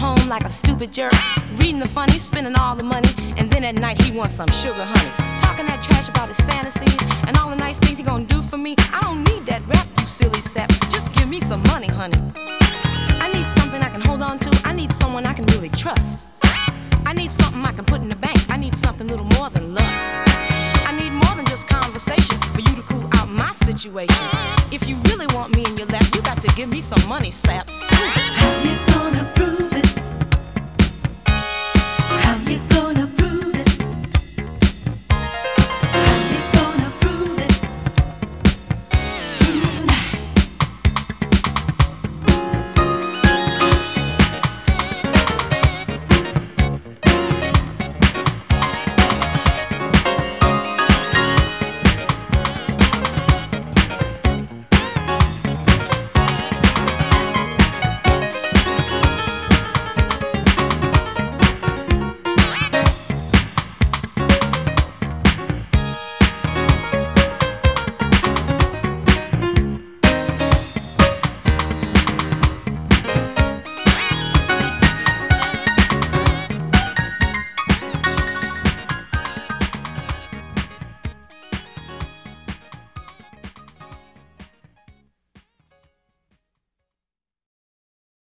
home like a stupid jerk. Reading the funny, spending all the money, and then at night he wants some sugar honey. Talking that trash about his fantasies and all the nice things he gonna do for me. I don't need that rap, you silly sap. Just give me some money, honey. I need something I can hold on to. I need someone I can really trust. I need something I can put in the bank. I need something little more than lust. I need more than just conversation for you to cool out my situation. If you really want me in your lap, you got to give me some money, sap.